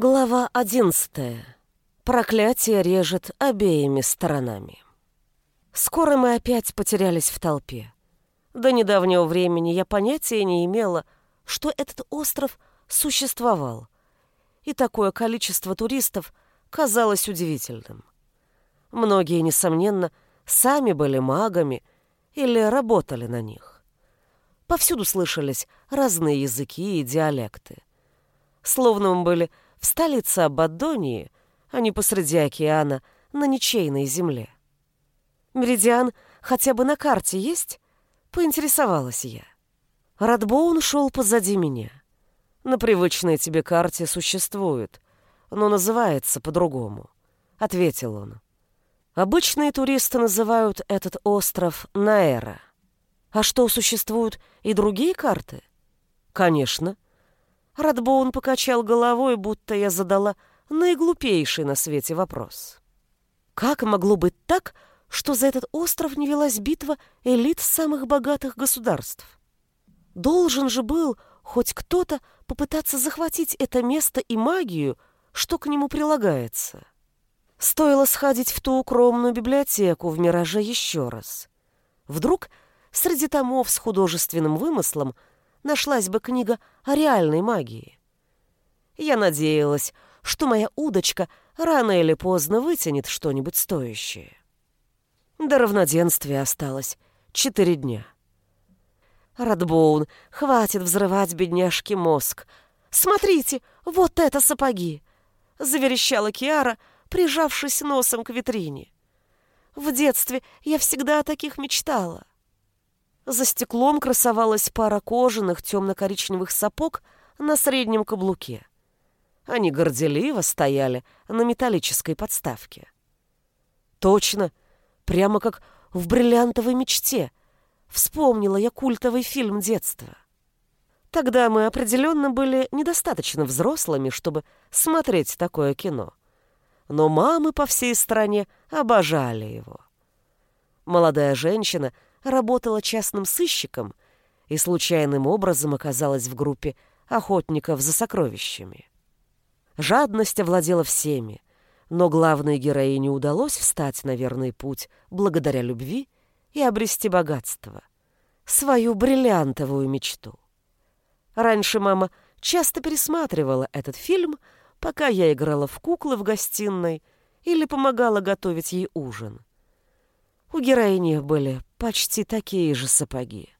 Глава одиннадцатая. Проклятие режет обеими сторонами. Скоро мы опять потерялись в толпе. До недавнего времени я понятия не имела, что этот остров существовал, и такое количество туристов казалось удивительным. Многие, несомненно, сами были магами или работали на них. Повсюду слышались разные языки и диалекты. Словно мы были в столице Абаддонии, а не посреди океана на ничейной земле. Меридиан хотя бы на карте есть? Поинтересовалась я. Радбоун шел позади меня. На привычной тебе карте существует, но называется по-другому, ответил он. Обычные туристы называют этот остров Наэра. А что, существуют и другие карты? Конечно. Радбоун покачал головой, будто я задала наиглупейший на свете вопрос. Как могло быть так, что за этот остров не велась битва элит самых богатых государств? Должен же был хоть кто-то попытаться захватить это место и магию, что к нему прилагается. Стоило сходить в ту укромную библиотеку в «Мираже» еще раз. Вдруг среди томов с художественным вымыслом нашлась бы книга о реальной магии. Я надеялась, что моя удочка рано или поздно вытянет что-нибудь стоящее. До равноденствия осталось четыре дня. Радбоун, хватит взрывать бедняжке мозг. Смотрите, вот это сапоги! Заверещала Киара, прижавшись носом к витрине. В детстве я всегда о таких мечтала. За стеклом красовалась пара кожаных темно-коричневых сапог на среднем каблуке. Они горделиво стояли на металлической подставке. Точно, прямо как в бриллиантовой мечте. Вспомнила я культовый фильм детства. Тогда мы определенно были недостаточно взрослыми, чтобы смотреть такое кино. Но мамы по всей стране обожали его. Молодая женщина — работала частным сыщиком и случайным образом оказалась в группе охотников за сокровищами. Жадность овладела всеми, но главной героине удалось встать на верный путь благодаря любви и обрести богатство, свою бриллиантовую мечту. Раньше мама часто пересматривала этот фильм, пока я играла в куклы в гостиной или помогала готовить ей ужин. У героини были почти такие же сапоги.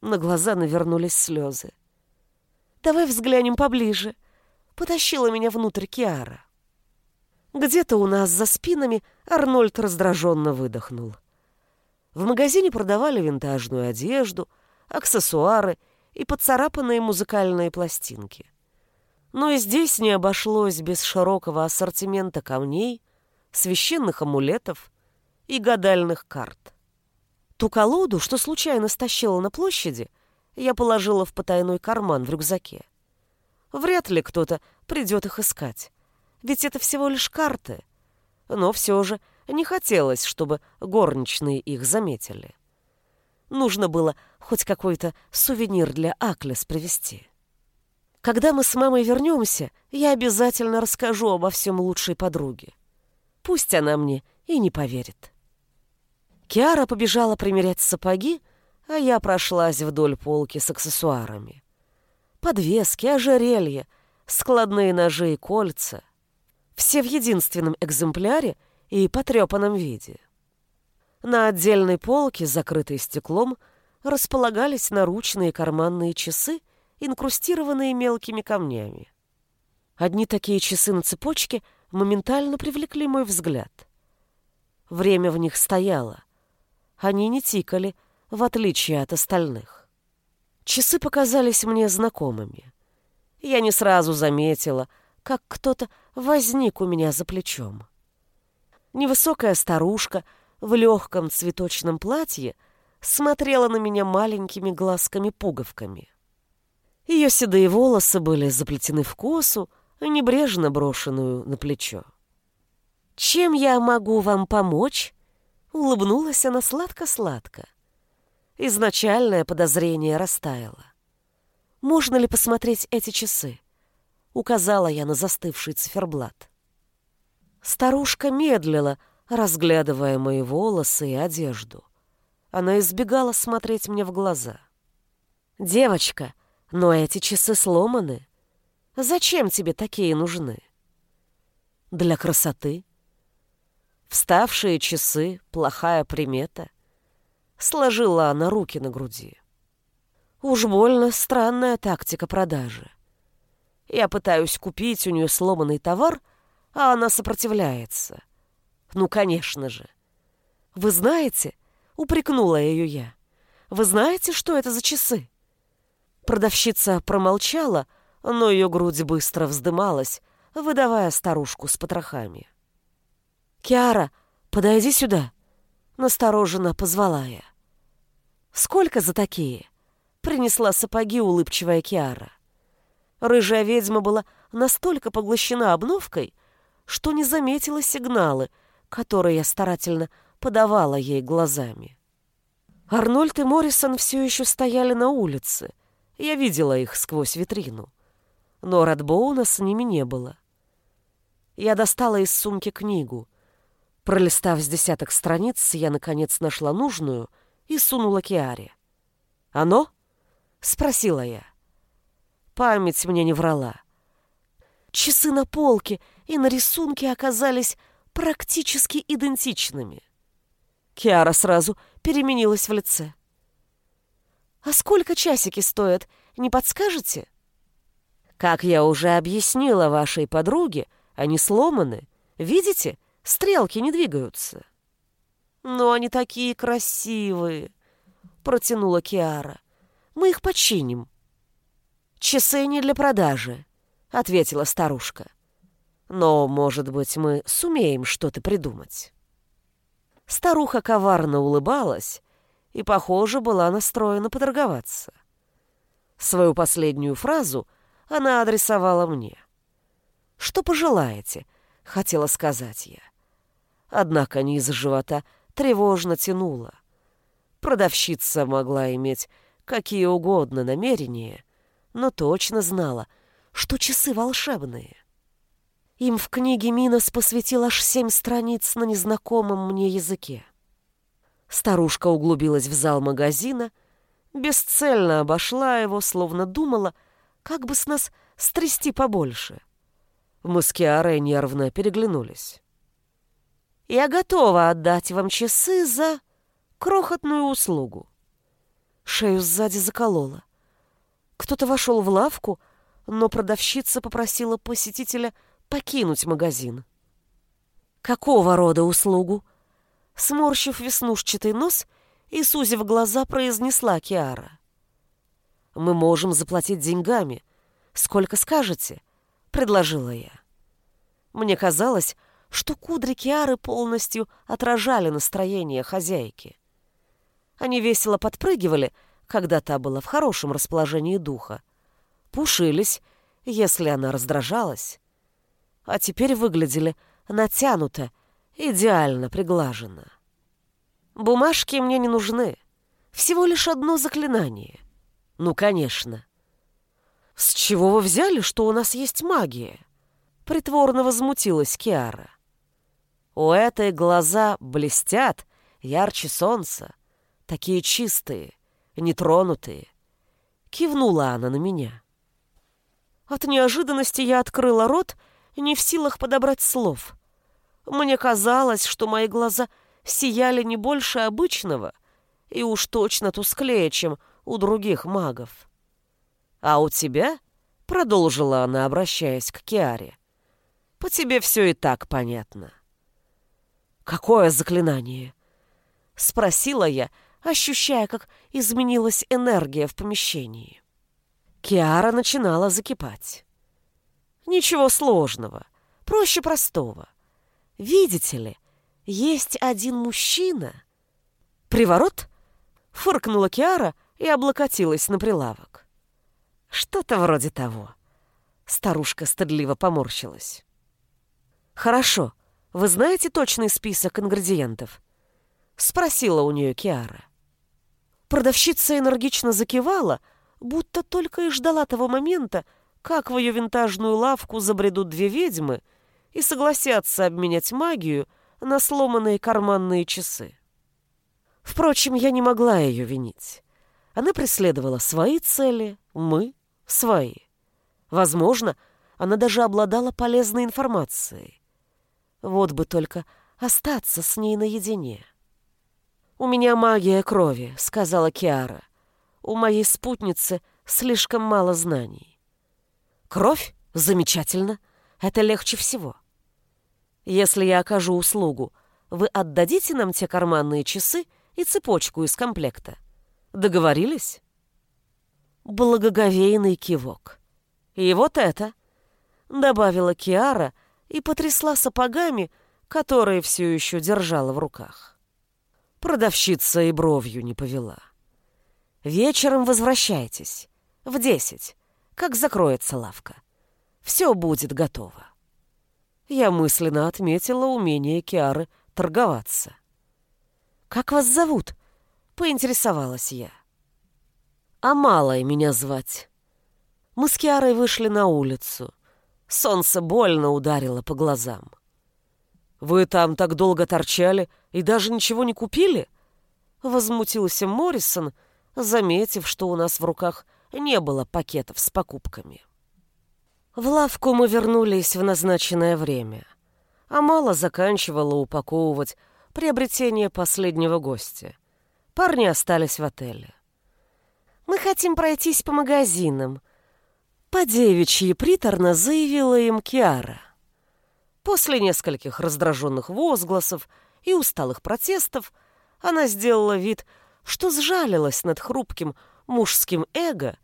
На глаза навернулись слезы. «Давай взглянем поближе», — потащила меня внутрь Киара. Где-то у нас за спинами Арнольд раздраженно выдохнул. В магазине продавали винтажную одежду, аксессуары и поцарапанные музыкальные пластинки. Но и здесь не обошлось без широкого ассортимента камней, священных амулетов и гадальных карт. Ту колоду, что случайно стащила на площади, я положила в потайной карман в рюкзаке. Вряд ли кто-то придет их искать, ведь это всего лишь карты. Но все же не хотелось, чтобы горничные их заметили. Нужно было хоть какой-то сувенир для Аклес привезти. Когда мы с мамой вернемся, я обязательно расскажу обо всем лучшей подруге. Пусть она мне и не поверит. Киара побежала примерять сапоги, а я прошлась вдоль полки с аксессуарами. Подвески, ожерелья, складные ножи и кольца. Все в единственном экземпляре и потрепанном виде. На отдельной полке, закрытой стеклом, располагались наручные карманные часы, инкрустированные мелкими камнями. Одни такие часы на цепочке моментально привлекли мой взгляд. Время в них стояло. Они не тикали, в отличие от остальных. Часы показались мне знакомыми. Я не сразу заметила, как кто-то возник у меня за плечом. Невысокая старушка в легком цветочном платье смотрела на меня маленькими глазками-пуговками. Ее седые волосы были заплетены в косу, небрежно брошенную на плечо. «Чем я могу вам помочь?» Улыбнулась она сладко-сладко. Изначальное подозрение растаяло. «Можно ли посмотреть эти часы? указала я на застывший циферблат. Старушка медлила, разглядывая мои волосы и одежду. Она избегала смотреть мне в глаза. «Девочка, но эти часы сломаны. Зачем тебе такие нужны?» «Для красоты», Вставшие часы — плохая примета. Сложила она руки на груди. Уж больно странная тактика продажи. Я пытаюсь купить у нее сломанный товар, а она сопротивляется. Ну, конечно же. Вы знаете, упрекнула ее я, вы знаете, что это за часы? Продавщица промолчала, но ее грудь быстро вздымалась, выдавая старушку с потрохами. «Киара, подойди сюда!» Настороженно позвала я. «Сколько за такие?» Принесла сапоги улыбчивая Киара. Рыжая ведьма была настолько поглощена обновкой, что не заметила сигналы, которые я старательно подавала ей глазами. Арнольд и Моррисон все еще стояли на улице. Я видела их сквозь витрину. Но Радбоуна с ними не было. Я достала из сумки книгу. Пролистав с десяток страниц, я, наконец, нашла нужную и сунула Киаре. «Оно?» — спросила я. Память мне не врала. Часы на полке и на рисунке оказались практически идентичными. Киара сразу переменилась в лице. «А сколько часики стоят, не подскажете?» «Как я уже объяснила вашей подруге, они сломаны. Видите, Стрелки не двигаются. Но они такие красивые, протянула Киара. Мы их починим. Часы не для продажи, ответила старушка. Но, может быть, мы сумеем что-то придумать. Старуха коварно улыбалась и, похоже, была настроена поторговаться. Свою последнюю фразу она адресовала мне. «Что пожелаете?» — хотела сказать я. Однако низ живота тревожно тянуло. Продавщица могла иметь какие угодно намерения, но точно знала, что часы волшебные. Им в книге Минос посвятил аж семь страниц на незнакомом мне языке. Старушка углубилась в зал магазина, бесцельно обошла его, словно думала, как бы с нас стрясти побольше. Мы с Киарой нервно переглянулись. Я готова отдать вам часы за крохотную услугу. Шею сзади заколола. Кто-то вошел в лавку, но продавщица попросила посетителя покинуть магазин. «Какого рода услугу?» Сморщив веснушчатый нос и сузив глаза, произнесла Киара. «Мы можем заплатить деньгами. Сколько скажете?» — предложила я. Мне казалось, что кудри Киары полностью отражали настроение хозяйки. Они весело подпрыгивали, когда та была в хорошем расположении духа, пушились, если она раздражалась, а теперь выглядели натянуто, идеально приглаженно. Бумажки мне не нужны, всего лишь одно заклинание. Ну, конечно. С чего вы взяли, что у нас есть магия? Притворно возмутилась Киара. У этой глаза блестят ярче солнца, такие чистые, нетронутые. Кивнула она на меня. От неожиданности я открыла рот, не в силах подобрать слов. Мне казалось, что мои глаза сияли не больше обычного и уж точно тусклее, чем у других магов. «А у тебя?» — продолжила она, обращаясь к Киаре. «По тебе все и так понятно». «Какое заклинание?» — спросила я, ощущая, как изменилась энергия в помещении. Киара начинала закипать. «Ничего сложного, проще простого. Видите ли, есть один мужчина...» «Приворот?» — фыркнула Киара и облокотилась на прилавок. «Что-то вроде того». Старушка стыдливо поморщилась. «Хорошо», вы знаете точный список ингредиентов?» — спросила у нее Киара. Продавщица энергично закивала, будто только и ждала того момента, как в ее винтажную лавку забредут две ведьмы и согласятся обменять магию на сломанные карманные часы. Впрочем, я не могла ее винить. Она преследовала свои цели, мы — свои. Возможно, она даже обладала полезной информацией. Вот бы только остаться с ней наедине. «У меня магия крови», — сказала Киара. «У моей спутницы слишком мало знаний». «Кровь? Замечательно. Это легче всего. Если я окажу услугу, вы отдадите нам те карманные часы и цепочку из комплекта. Договорились?» Благоговейный кивок. «И вот это», — добавила Киара и потрясла сапогами, которые все еще держала в руках. Продавщица и бровью не повела. «Вечером возвращайтесь. В десять, как закроется лавка. Все будет готово». Я мысленно отметила умение Киары торговаться. «Как вас зовут?» — поинтересовалась я. «А малой меня звать». Мы с Киарой вышли на улицу. Солнце больно ударило по глазам. «Вы там так долго торчали и даже ничего не купили?» Возмутился Моррисон, заметив, что у нас в руках не было пакетов с покупками. В лавку мы вернулись в назначенное время. а мало заканчивала упаковывать приобретение последнего гостя. Парни остались в отеле. «Мы хотим пройтись по магазинам», — по девичьи приторно заявила им Киара. После нескольких раздраженных возгласов и усталых протестов она сделала вид, что сжалилась над хрупким мужским эго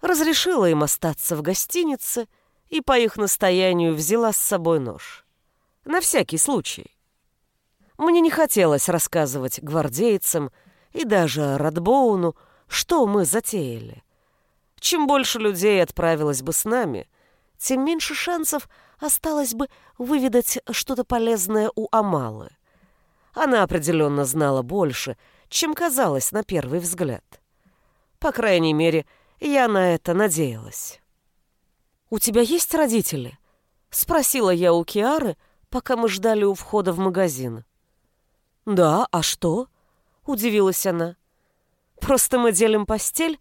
разрешила им остаться в гостинице и по их настоянию взяла с собой нож. На всякий случай. Мне не хотелось рассказывать гвардейцам и даже Радбоуну, что мы затеяли. Чем больше людей отправилось бы с нами, тем меньше шансов осталось бы выведать что-то полезное у Амалы. Она определенно знала больше, чем казалось на первый взгляд. По крайней мере, я на это надеялась. «У тебя есть родители?» — спросила я у Киары, пока мы ждали у входа в магазин. «Да, а что?» — удивилась она. «Просто мы делим постель,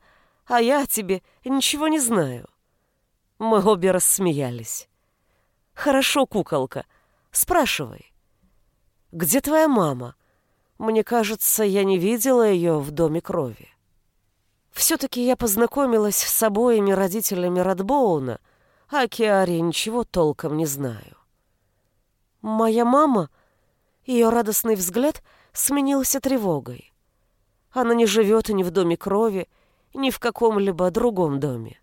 а я о тебе ничего не знаю». Мы обе рассмеялись. «Хорошо, куколка, спрашивай. Где твоя мама? Мне кажется, я не видела ее в доме крови». Все-таки я познакомилась с обоими родителями Радбоуна, а Киаре ничего толком не знаю. Моя мама, ее радостный взгляд сменился тревогой. Она не живет ни в доме крови, ни в каком-либо другом доме.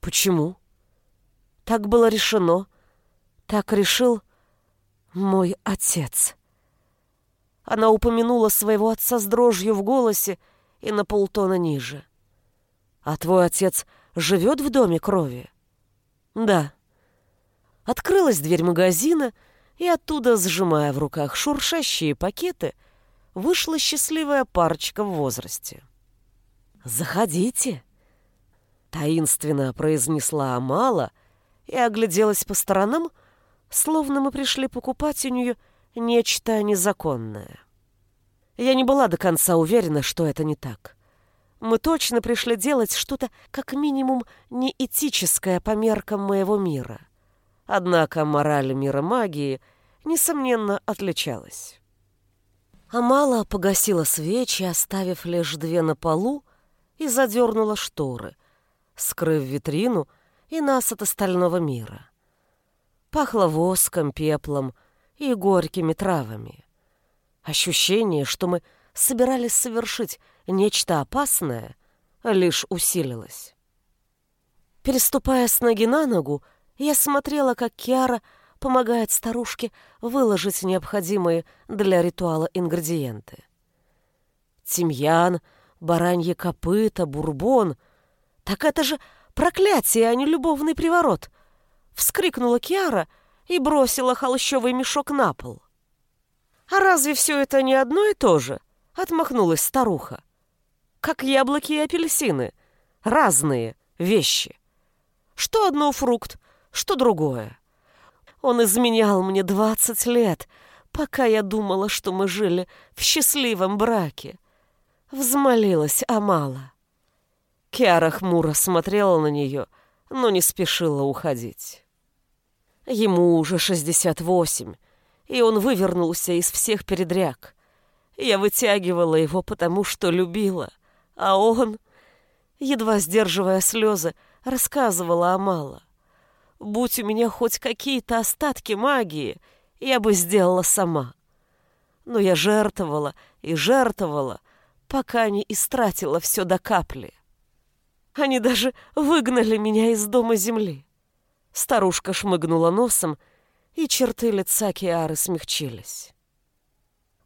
Почему? Так было решено. Так решил мой отец. Она упомянула своего отца с дрожью в голосе, и на полтона ниже. «А твой отец живет в доме крови?» «Да». Открылась дверь магазина, и оттуда, сжимая в руках шуршащие пакеты, вышла счастливая парочка в возрасте. «Заходите!» Таинственно произнесла Амала и огляделась по сторонам, словно мы пришли покупать у нее нечто незаконное. Я не была до конца уверена, что это не так. Мы точно пришли делать что-то, как минимум, неэтическое по меркам моего мира. Однако мораль мира магии, несомненно, отличалась. Амала погасила свечи, оставив лишь две на полу, и задернула шторы, скрыв витрину и нас от остального мира. Пахло воском, пеплом и горькими травами. Ощущение, что мы собирались совершить нечто опасное, лишь усилилось. Переступая с ноги на ногу, я смотрела, как Киара помогает старушке выложить необходимые для ритуала ингредиенты. Тимьян, баранье копыта, бурбон. Так это же проклятие, а не любовный приворот! Вскрикнула Киара и бросила холщовый мешок на пол. «А разве все это не одно и то же?» — отмахнулась старуха. «Как яблоки и апельсины. Разные вещи. Что одно фрукт, что другое. Он изменял мне двадцать лет, пока я думала, что мы жили в счастливом браке. Взмолилась Амала. Киара хмуро смотрела на нее, но не спешила уходить. Ему уже шестьдесят восемь, и он вывернулся из всех передряг. Я вытягивала его, потому что любила, а он, едва сдерживая слезы, рассказывала Амала. Будь у меня хоть какие-то остатки магии, я бы сделала сама. Но я жертвовала и жертвовала, пока не истратила все до капли. Они даже выгнали меня из дома земли. Старушка шмыгнула носом, и черты лица Киары смягчились.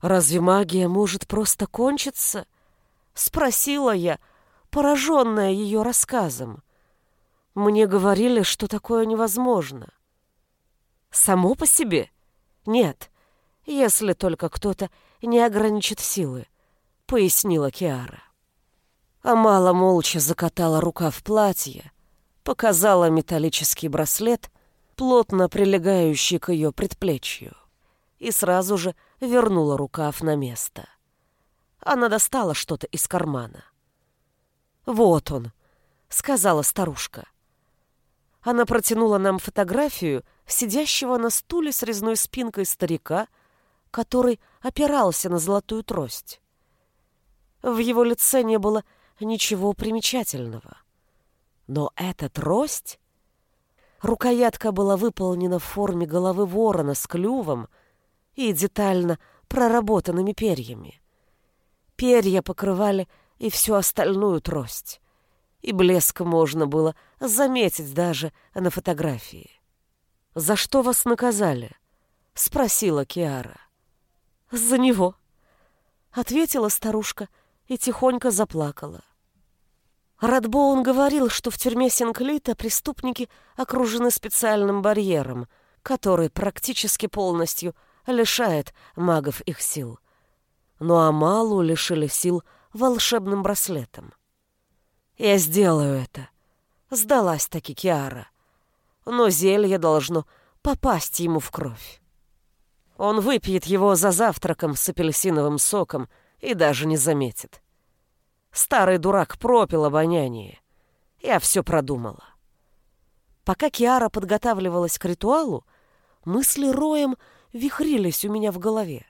«Разве магия может просто кончиться?» — спросила я, пораженная ее рассказом. Мне говорили, что такое невозможно. Само по себе? Нет, если только кто-то не ограничит силы, пояснила Киара. Амала молча закатала рука в платье, показала металлический браслет, плотно прилегающий к ее предплечью, и сразу же вернула рукав на место. Она достала что-то из кармана. «Вот он», — сказала старушка. Она протянула нам фотографию сидящего на стуле с резной спинкой старика, который опирался на золотую трость. В его лице не было ничего примечательного. Но эта трость... Рукоятка была выполнена в форме головы ворона с клювом и детально проработанными перьями. Перья покрывали и всю остальную трость и блеск можно было заметить даже на фотографии. «За что вас наказали?» — спросила Киара. «За него», — ответила старушка и тихонько заплакала. Радбоун говорил, что в тюрьме Синклита преступники окружены специальным барьером, который практически полностью лишает магов их сил. Но Амалу лишили сил волшебным браслетом. Я сделаю это. Сдалась таки Киара. Но зелье должно попасть ему в кровь. Он выпьет его за завтраком с апельсиновым соком и даже не заметит. Старый дурак пропил обоняние. Я все продумала. Пока Киара подготавливалась к ритуалу, мысли роем вихрились у меня в голове.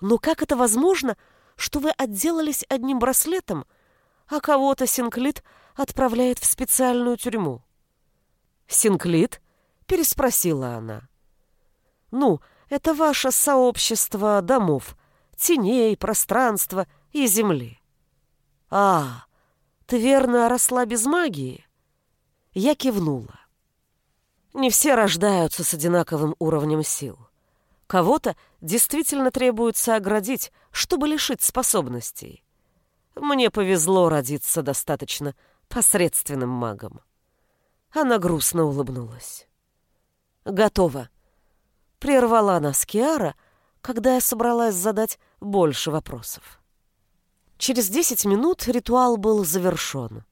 Но как это возможно, что вы отделались одним браслетом — а кого-то Синклит отправляет в специальную тюрьму. «Синклит?» — переспросила она. «Ну, это ваше сообщество домов, теней, пространства и земли». «А, ты верно росла без магии?» Я кивнула. Не все рождаются с одинаковым уровнем сил. Кого-то действительно требуется оградить, чтобы лишить способностей. Мне повезло родиться достаточно посредственным магом. Она грустно улыбнулась. «Готово», — прервала нас Киара, когда я собралась задать больше вопросов. Через десять минут ритуал был завершен.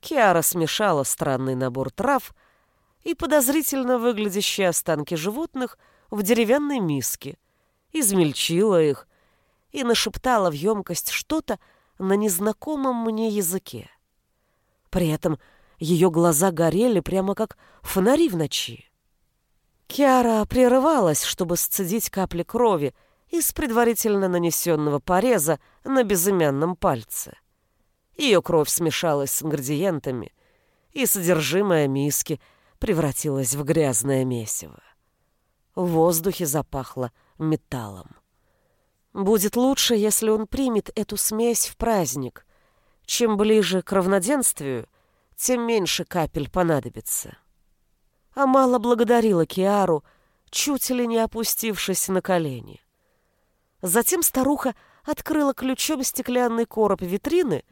Киара смешала странный набор трав и подозрительно выглядящие останки животных в деревянной миске, измельчила их и нашептала в емкость что-то, на незнакомом мне языке. При этом ее глаза горели прямо как фонари в ночи. Киара прерывалась, чтобы сцедить капли крови из предварительно нанесенного пореза на безымянном пальце. Ее кровь смешалась с ингредиентами, и содержимое миски превратилось в грязное месиво. В воздухе запахло металлом. Будет лучше, если он примет эту смесь в праздник. Чем ближе к равноденствию, тем меньше капель понадобится. Амала благодарила Киару, чуть ли не опустившись на колени. Затем старуха открыла ключом стеклянный короб витрины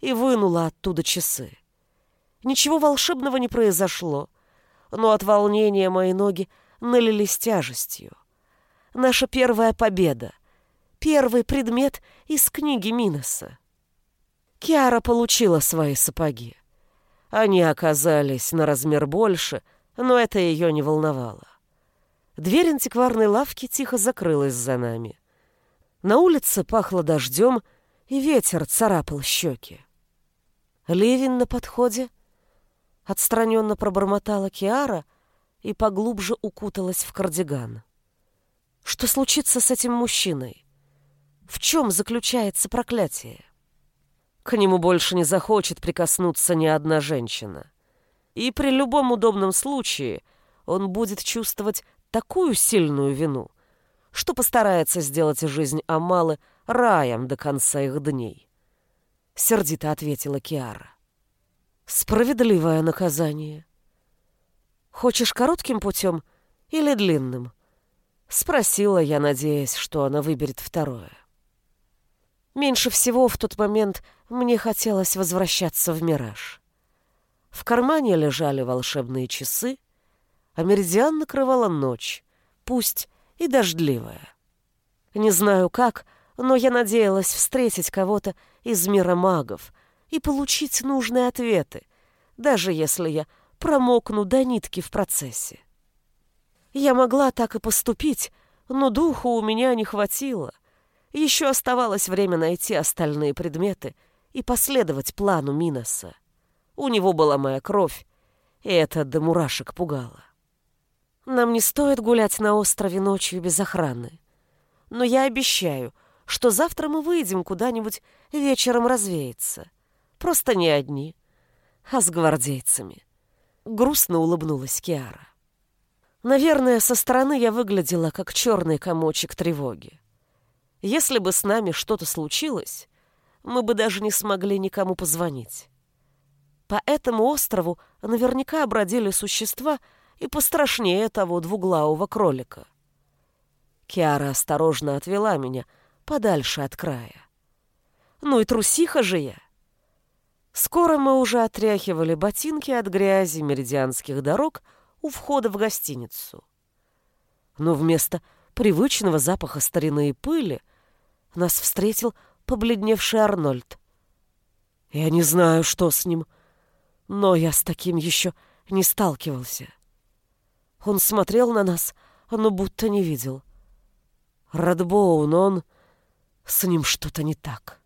и вынула оттуда часы. Ничего волшебного не произошло, но от волнения мои ноги налились тяжестью. Наша первая победа — Первый предмет из книги Миноса. Киара получила свои сапоги. Они оказались на размер больше, но это ее не волновало. Дверь антикварной лавки тихо закрылась за нами. На улице пахло дождем, и ветер царапал щеки. Ливень на подходе. Отстраненно пробормотала Киара и поглубже укуталась в кардиган. Что случится с этим мужчиной? В чем заключается проклятие? К нему больше не захочет прикоснуться ни одна женщина. И при любом удобном случае он будет чувствовать такую сильную вину, что постарается сделать жизнь Амалы раем до конца их дней. Сердито ответила Киара. Справедливое наказание. Хочешь коротким путем или длинным? Спросила я, надеясь, что она выберет второе. Меньше всего в тот момент мне хотелось возвращаться в мираж. В кармане лежали волшебные часы, а меридиан накрывала ночь, пусть и дождливая. Не знаю как, но я надеялась встретить кого-то из мира магов и получить нужные ответы, даже если я промокну до нитки в процессе. Я могла так и поступить, но духу у меня не хватило. Еще оставалось время найти остальные предметы и последовать плану Миноса. У него была моя кровь, и это до мурашек пугало. Нам не стоит гулять на острове ночью без охраны. Но я обещаю, что завтра мы выйдем куда-нибудь вечером развеяться. Просто не одни, а с гвардейцами. Грустно улыбнулась Киара. Наверное, со стороны я выглядела как черный комочек тревоги. Если бы с нами что-то случилось, мы бы даже не смогли никому позвонить. По этому острову наверняка бродили существа, и пострашнее того двуглавого кролика. Киара осторожно отвела меня подальше от края. Ну и трусиха же я. Скоро мы уже отряхивали ботинки от грязи меридианских дорог у входа в гостиницу. Но вместо привычного запаха старины и пыли нас встретил побледневший Арнольд. Я не знаю, что с ним, но я с таким еще не сталкивался. Он смотрел на нас, но будто не видел. Радбоун, он... С ним что-то не так.